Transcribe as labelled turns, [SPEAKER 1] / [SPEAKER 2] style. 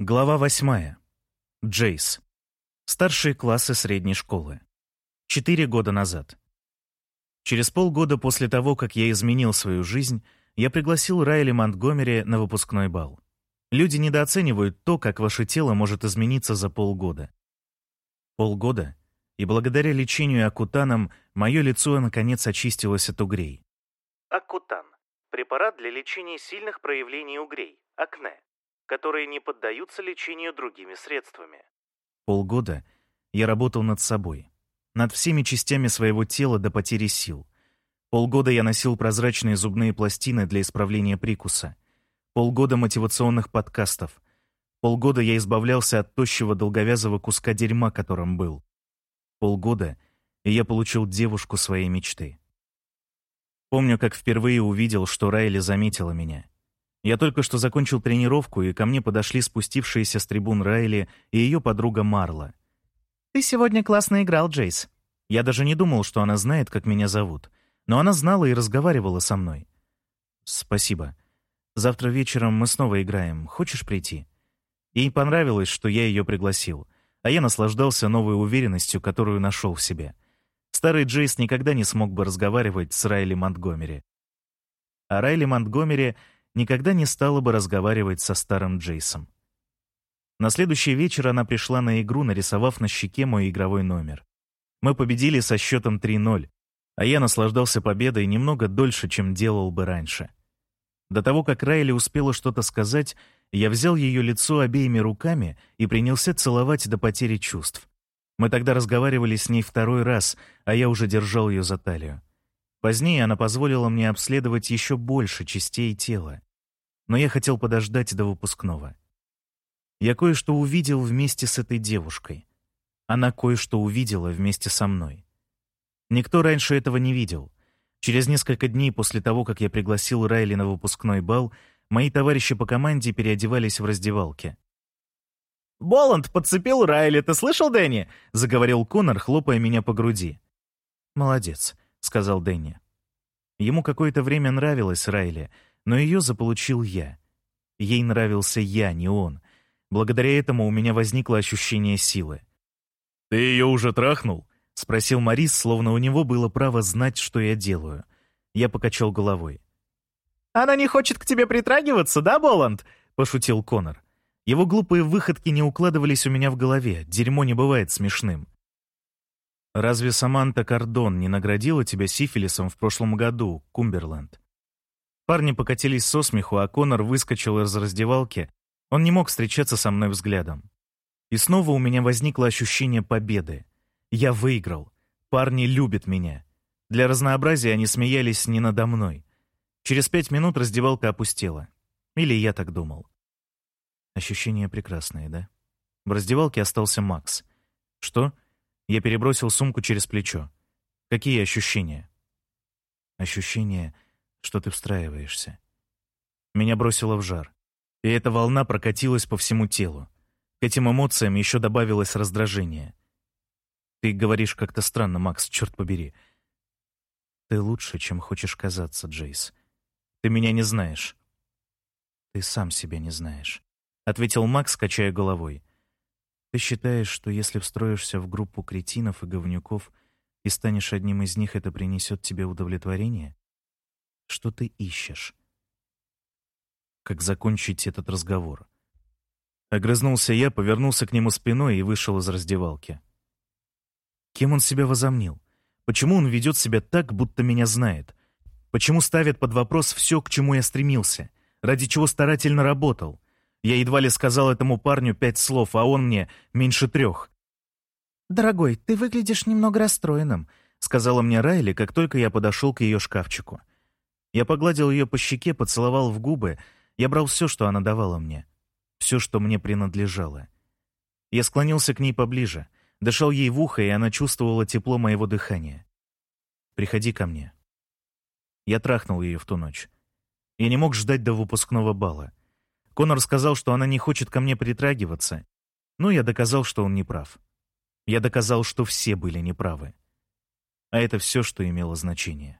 [SPEAKER 1] Глава восьмая. Джейс. Старшие классы средней школы. Четыре года назад. Через полгода после того, как я изменил свою жизнь, я пригласил Райли Монтгомери на выпускной бал. Люди недооценивают то, как ваше тело может измениться за полгода. Полгода, и благодаря лечению акутаном мое лицо наконец очистилось от угрей. Акутан – препарат для лечения сильных проявлений угрей, акне которые не поддаются лечению другими средствами. Полгода я работал над собой, над всеми частями своего тела до потери сил. Полгода я носил прозрачные зубные пластины для исправления прикуса. Полгода мотивационных подкастов. Полгода я избавлялся от тощего долговязого куска дерьма, которым был. Полгода, и я получил девушку своей мечты. Помню, как впервые увидел, что Райли заметила меня — я только что закончил тренировку, и ко мне подошли спустившиеся с трибун Райли и ее подруга Марла. «Ты сегодня классно играл, Джейс». Я даже не думал, что она знает, как меня зовут. Но она знала и разговаривала со мной. «Спасибо. Завтра вечером мы снова играем. Хочешь прийти?» Ей понравилось, что я ее пригласил, а я наслаждался новой уверенностью, которую нашел в себе. Старый Джейс никогда не смог бы разговаривать с Райли Монтгомери. А Райли Монтгомери никогда не стала бы разговаривать со старым Джейсом. На следующий вечер она пришла на игру, нарисовав на щеке мой игровой номер. Мы победили со счетом 3-0, а я наслаждался победой немного дольше, чем делал бы раньше. До того, как Райли успела что-то сказать, я взял ее лицо обеими руками и принялся целовать до потери чувств. Мы тогда разговаривали с ней второй раз, а я уже держал ее за талию. Позднее она позволила мне обследовать еще больше частей тела но я хотел подождать до выпускного. Я кое-что увидел вместе с этой девушкой. Она кое-что увидела вместе со мной. Никто раньше этого не видел. Через несколько дней после того, как я пригласил Райли на выпускной бал, мои товарищи по команде переодевались в раздевалке.
[SPEAKER 2] «Боланд подцепил Райли, ты слышал, Дэнни?» — заговорил Конор, хлопая меня по груди.
[SPEAKER 1] «Молодец», — сказал Дэнни. Ему какое-то время нравилась Райли — но ее заполучил я. Ей нравился я, не он. Благодаря этому у меня возникло ощущение силы.
[SPEAKER 2] «Ты ее уже трахнул?»
[SPEAKER 1] — спросил Марис, словно у него было право знать, что я делаю. Я покачал головой.
[SPEAKER 2] «Она не хочет к тебе притрагиваться, да, Боланд?» — пошутил Конор.
[SPEAKER 1] Его глупые выходки не укладывались у меня в голове. Дерьмо не бывает смешным. «Разве Саманта Кардон не наградила тебя сифилисом в прошлом году, Кумберленд?» Парни покатились со смеху, а Конор выскочил из раздевалки. Он не мог встречаться со мной взглядом. И снова у меня возникло ощущение победы. Я выиграл. Парни любят меня. Для разнообразия они смеялись не надо мной. Через пять минут раздевалка опустела. Или я так думал. Ощущения прекрасные, да? В раздевалке остался Макс. Что? Я перебросил сумку через плечо. Какие ощущения? Ощущения что ты встраиваешься. Меня бросило в жар, и эта волна прокатилась по всему телу. К этим эмоциям еще добавилось раздражение. Ты говоришь как-то странно, Макс, черт побери. Ты лучше, чем хочешь казаться, Джейс. Ты меня не знаешь. Ты сам себя не знаешь, — ответил Макс, качая головой. Ты считаешь, что если встроишься в группу кретинов и говнюков и станешь одним из них, это принесет тебе удовлетворение? Что ты ищешь? Как закончить этот разговор? Огрызнулся я, повернулся к нему спиной и вышел из раздевалки. Кем он себя возомнил? Почему он ведет себя так, будто меня знает? Почему ставит под вопрос все, к чему я стремился? Ради чего старательно работал? Я едва ли сказал этому парню пять слов, а он мне меньше трех. «Дорогой, ты выглядишь немного расстроенным», — сказала мне Райли, как только я подошел к ее шкафчику. Я погладил ее по щеке, поцеловал в губы. Я брал все, что она давала мне. Все, что мне принадлежало. Я склонился к ней поближе, дышал ей в ухо, и она чувствовала тепло моего дыхания. «Приходи ко мне». Я трахнул ее в ту ночь. Я не мог ждать до выпускного бала. Конор сказал, что она не хочет ко мне притрагиваться. Но я доказал, что он не прав. Я доказал, что все были неправы. А это все, что имело значение.